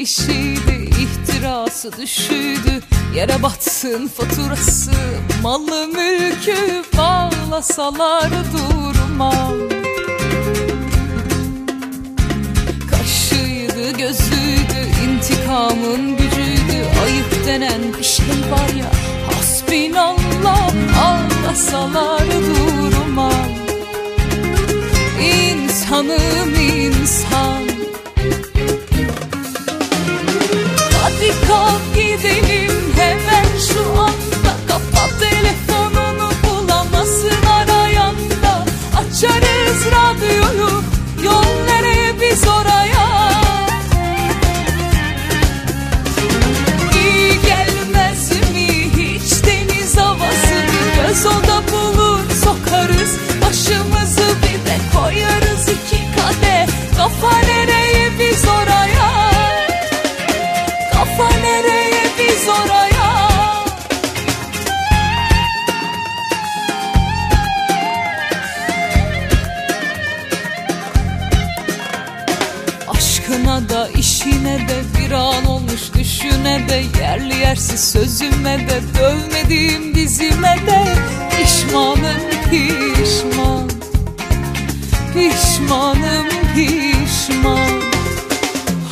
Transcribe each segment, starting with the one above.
işiydi ihtirası düşüydü. Yere batsın faturası malı mülkü bağlasalar durmam Kaşıydı gözüydü intikamın gücüydü. Ayıp denen bir var ya hasbinallah ağlasalar durmam Aşkına da işine de bir an olmuş düşüne de Yerli yersiz sözüme de dövmediğim dizime de Pişmanım pişman. Pişmanım pişman.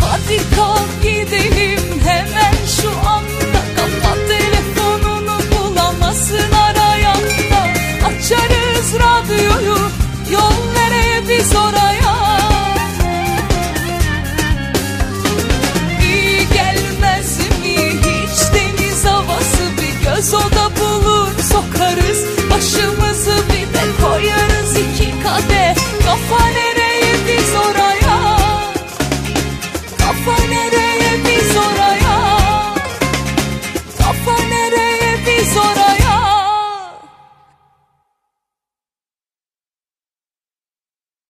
Hadi kalk gidelim sou